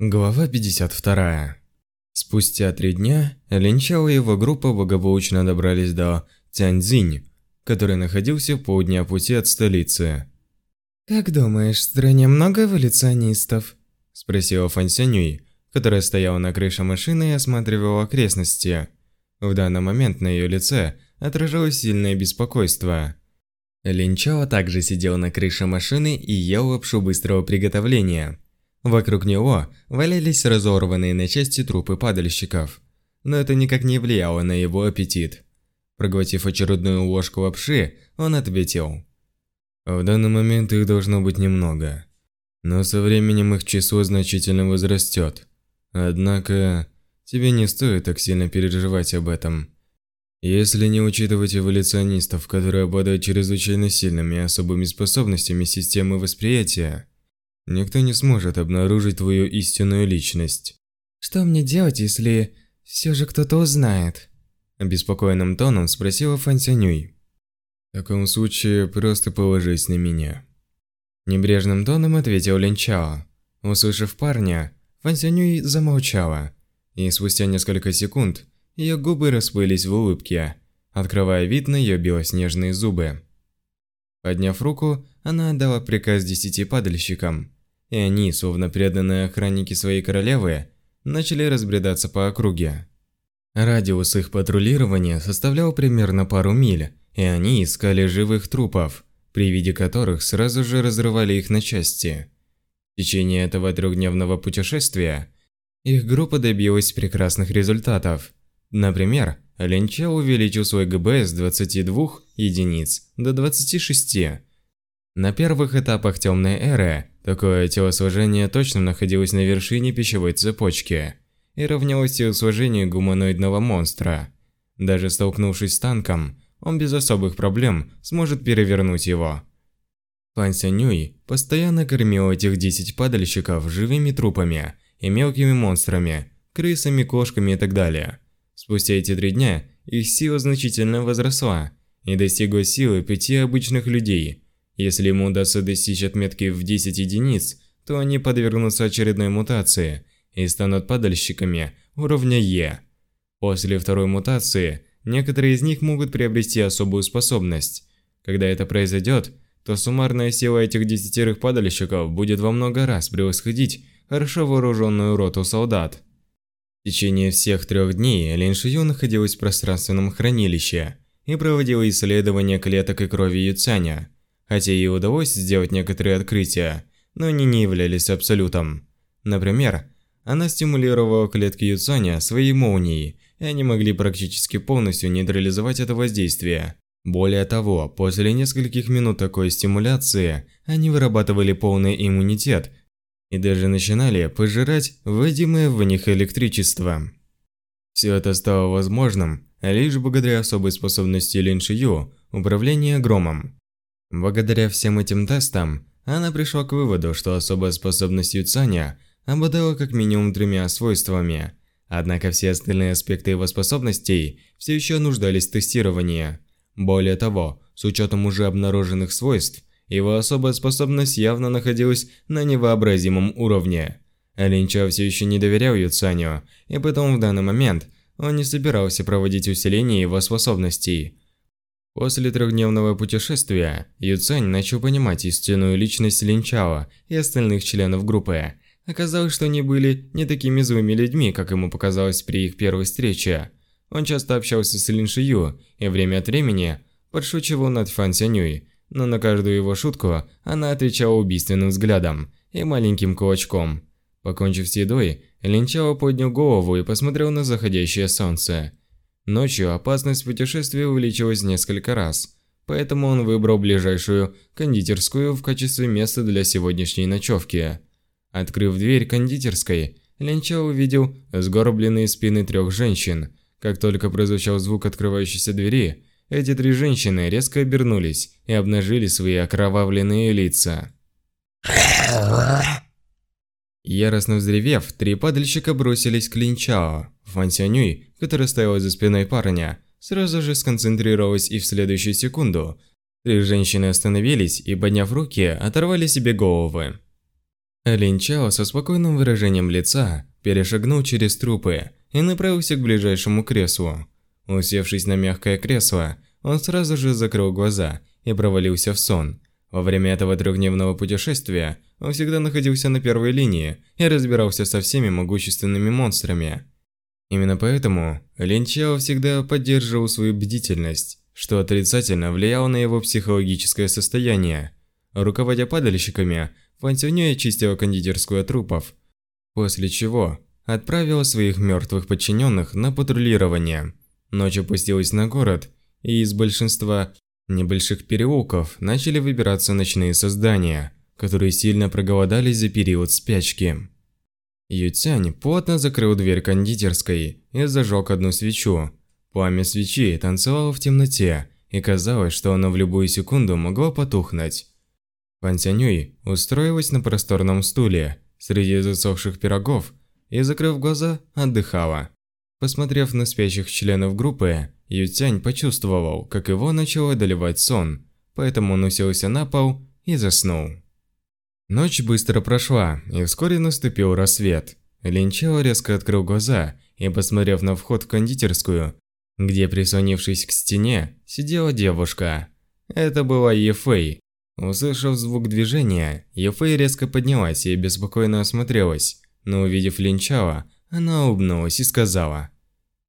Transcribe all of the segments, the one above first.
Глава 52. Спустя три дня Линчао и его группа благополучно добрались до Тяньцзинь, который находился в полдня пути от столицы. «Как думаешь, в стране много эволюционистов?» – спросила Фан Сянюй, которая стояла на крыше машины и осматривала окрестности. В данный момент на ее лице отражалось сильное беспокойство. Линчао также сидел на крыше машины и ел лапшу быстрого приготовления – Вокруг него валялись разорванные на части трупы падальщиков, но это никак не влияло на его аппетит. Проглотив очередную ложку лапши, он ответил. «В данный момент их должно быть немного, но со временем их число значительно возрастет. Однако, тебе не стоит так сильно переживать об этом. Если не учитывать эволюционистов, которые обладают чрезвычайно сильными и особыми способностями системы восприятия, Никто не сможет обнаружить твою истинную личность. Что мне делать, если все же кто-то узнает? Обеспокоенным тоном спросила Фан Сянюй. В таком случае просто положись на меня. Небрежным тоном ответил Лин Чао. Услышав парня, Фан Сянюй замолчала. И спустя несколько секунд ее губы расплылись в улыбке, открывая вид на ее белоснежные зубы. Подняв руку, она отдала приказ десяти падальщикам, и они, словно преданные охранники своей королевы, начали разбредаться по округе. Радиус их патрулирования составлял примерно пару миль, и они искали живых трупов, при виде которых сразу же разрывали их на части. В течение этого трехдневного путешествия их группа добилась прекрасных результатов. Например, Ленча увеличил свой ГБ с 22 единиц до 26. На первых этапах Темной Эры Такое телосложение точно находилось на вершине пищевой цепочки и равнялось телосложению гуманоидного монстра. Даже столкнувшись с танком, он без особых проблем сможет перевернуть его. Пан Сянюй постоянно кормил этих 10 падальщиков живыми трупами и мелкими монстрами, крысами, кошками и так далее. Спустя эти три дня их сила значительно возросла и достигла силы пяти обычных людей – если ему удастся достичь отметки в 10 единиц, то они подвергнутся очередной мутации и станут падальщиками уровня Е. После второй мутации, некоторые из них могут приобрести особую способность. Когда это произойдет, то суммарная сила этих десятерых падальщиков будет во много раз превосходить хорошо вооруженную роту солдат. В течение всех трех дней Лин Шию находилась в пространственном хранилище и проводила исследования клеток и крови Юцаня – Хотя ей удалось сделать некоторые открытия, но они не являлись абсолютом. Например, она стимулировала клетки Юцаня своей молнией, и они могли практически полностью нейтрализовать это воздействие. Более того, после нескольких минут такой стимуляции, они вырабатывали полный иммунитет и даже начинали пожирать вводимое в них электричество. Все это стало возможным лишь благодаря особой способности Лин Шию управления громом. Благодаря всем этим тестам, она пришла к выводу, что особая способность Юцаня обладала как минимум тремя свойствами. Однако все остальные аспекты его способностей все еще нуждались в тестировании. Более того, с учетом уже обнаруженных свойств, его особая способность явно находилась на невообразимом уровне. Линча все еще не доверял Юцаню, и поэтому в данный момент он не собирался проводить усиление его способностей – После трехдневного путешествия Юцань начал понимать истинную личность Линчао и остальных членов группы. Оказалось, что они были не такими злыми людьми, как ему показалось при их первой встрече. Он часто общался с Лин Шию и время от времени подшучивал над Фан Сянюй, но на каждую его шутку она отвечала убийственным взглядом и маленьким кулачком. Покончив с едой, Линчао поднял голову и посмотрел на заходящее солнце – Ночью опасность путешествия увеличилась несколько раз, поэтому он выбрал ближайшую кондитерскую в качестве места для сегодняшней ночевки. Открыв дверь кондитерской, Ленча увидел сгорбленные спины трех женщин. Как только прозвучал звук открывающейся двери, эти три женщины резко обернулись и обнажили свои окровавленные лица. Яростно взревев, три падальщика бросились к Линчао. Фан Сянюй, которая стояла за спиной парня, сразу же сконцентрировалась и в следующую секунду три женщины остановились и, подняв руки, оторвали себе головы. Лин Чао со спокойным выражением лица перешагнул через трупы и направился к ближайшему креслу. Усевшись на мягкое кресло, он сразу же закрыл глаза и провалился в сон. Во время этого трехдневного путешествия он всегда находился на первой линии и разбирался со всеми могущественными монстрами. Именно поэтому Лин Чао всегда поддерживал свою бдительность, что отрицательно влияло на его психологическое состояние. Руководя падальщиками, Фан Сюнюй очистила кондитерскую от трупов, после чего отправила своих мертвых подчиненных на патрулирование. Ночь опустилась на город, и из большинства небольших переулков начали выбираться ночные создания, которые сильно проголодались за период спячки. Ютянь плотно закрыл дверь кондитерской и зажег одну свечу. Пламя свечи танцевало в темноте, и казалось, что оно в любую секунду могло потухнуть. Ван Сянюй устроилась на просторном стуле среди засохших пирогов и, закрыв глаза, отдыхала. Посмотрев на спящих членов группы, Ютянь почувствовал, как его начало одолевать сон, поэтому он уселся на пол и заснул. Ночь быстро прошла, и вскоре наступил рассвет. Линчао резко открыл глаза и, посмотрев на вход в кондитерскую, где, прислонившись к стене, сидела девушка. Это была Ефэй. Услышав звук движения, Ефэй резко поднялась и беспокойно осмотрелась, но увидев Линчао, она улыбнулась и сказала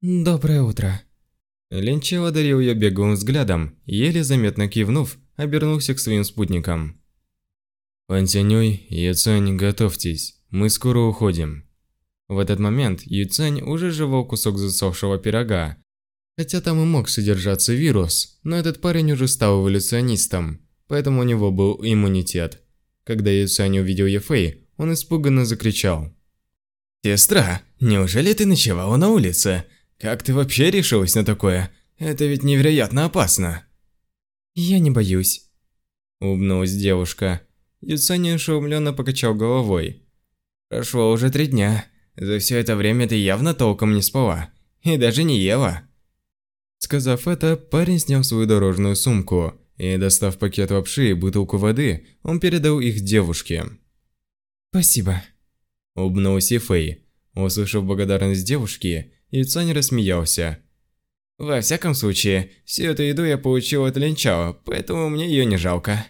«Доброе утро». Линчао одарил ее беглым взглядом, еле заметно кивнув, обернулся к своим спутникам. Пан Тянюй, Юцань, готовьтесь, мы скоро уходим. В этот момент Юцань уже жевал кусок засохшего пирога. Хотя там и мог содержаться вирус, но этот парень уже стал эволюционистом, поэтому у него был иммунитет. Когда Юцань увидел Ефэй, он испуганно закричал. «Сестра, неужели ты ночевала на улице? Как ты вообще решилась на такое? Это ведь невероятно опасно!» «Я не боюсь», – улыбнулась девушка. Юцани ошеломленно покачал головой. «Прошло уже три дня. За все это время ты явно толком не спала. И даже не ела». Сказав это, парень снял свою дорожную сумку и, достав пакет лапши и бутылку воды, он передал их девушке. «Спасибо», – улыбнулась Фэй. Услышав благодарность девушки, Юцань рассмеялся. «Во всяком случае, всю эту еду я получил от Линчао, поэтому мне ее не жалко».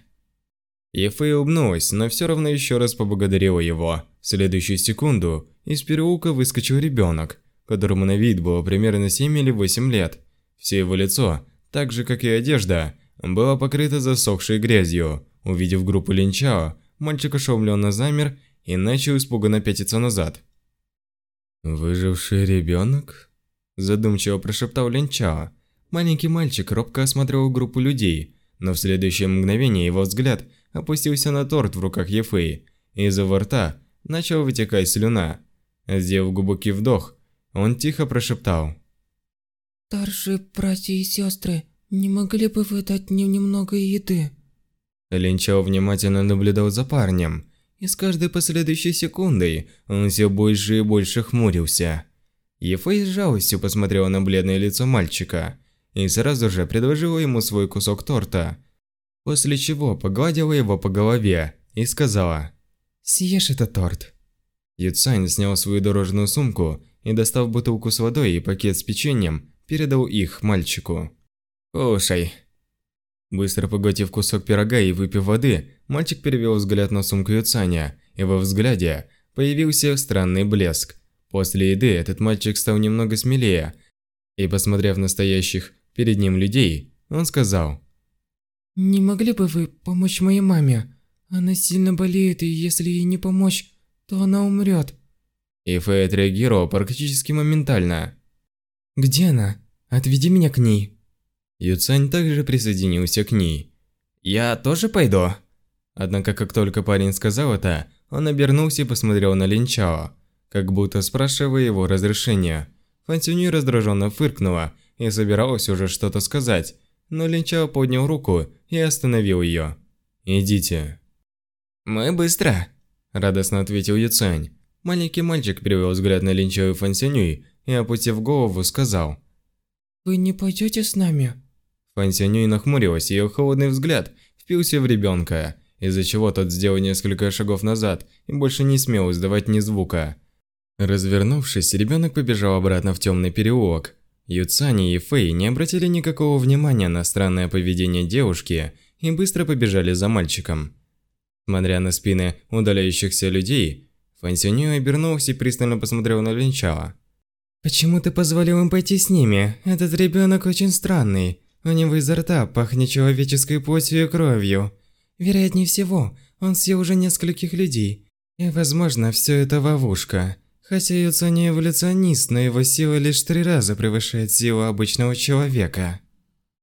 Ефэй улыбнулась, но все равно еще раз поблагодарила его. В следующую секунду из переулка выскочил ребенок, которому на вид было примерно 7 или 8 лет. Все его лицо, так же как и одежда, было покрыто засохшей грязью. Увидев группу Линчао, мальчик ошеломленно замер и начал испуганно пятиться назад. «Выживший ребенок?» Задумчиво прошептал Линчао. Маленький мальчик робко осматривал группу людей, но в следующее мгновение его взгляд – опустился на торт в руках Ефеи. Из его рта начала вытекать слюна. Сделав глубокий вдох, он тихо прошептал. «Старшие братья и сестры, не могли бы вы дать мне немного еды?» Линчао внимательно наблюдал за парнем, и с каждой последующей секундой он все больше и больше хмурился. Ефэй с жалостью посмотрела на бледное лицо мальчика и сразу же предложила ему свой кусок торта – после чего погладила его по голове и сказала «Съешь этот торт». Юцань снял свою дорожную сумку и, достав бутылку с водой и пакет с печеньем, передал их мальчику. «Кушай». Быстро поглотив кусок пирога и выпив воды, мальчик перевел взгляд на сумку Юцаня, и во взгляде появился странный блеск. После еды этот мальчик стал немного смелее, и, посмотрев на стоящих перед ним людей, он сказал «Не могли бы вы помочь моей маме? Она сильно болеет, и если ей не помочь, то она умрет». И Фэй отреагировал практически моментально. «Где она? Отведи меня к ней». Юцань также присоединился к ней. «Я тоже пойду?» Однако, как только парень сказал это, он обернулся и посмотрел на Линчао, как будто спрашивая его разрешения. Фансюнь раздраженно фыркнула и собиралась уже что-то сказать, но Линчао поднял руку и остановил ее. «Идите». «Мы быстро», – радостно ответил Юцань. Маленький мальчик перевел взгляд на Линчао и Фансянюй и, опустив голову, сказал. «Вы не пойдете с нами?» Фансянюй нахмурилась, ее холодный взгляд впился в ребенка, из-за чего тот сделал несколько шагов назад и больше не смел издавать ни звука. Развернувшись, ребенок побежал обратно в темный переулок. Юцани и Фэй не обратили никакого внимания на странное поведение девушки и быстро побежали за мальчиком. Смотря на спины удаляющихся людей, Фан обернулся и пристально посмотрел на Линчао. «Почему ты позволил им пойти с ними? Этот ребенок очень странный. У него изо рта пахнет человеческой плотью и кровью. Вероятнее всего, он съел уже нескольких людей. И, возможно, все это ловушка. Хотя Юцани эволюционист, но его сила лишь три раза превышает силу обычного человека.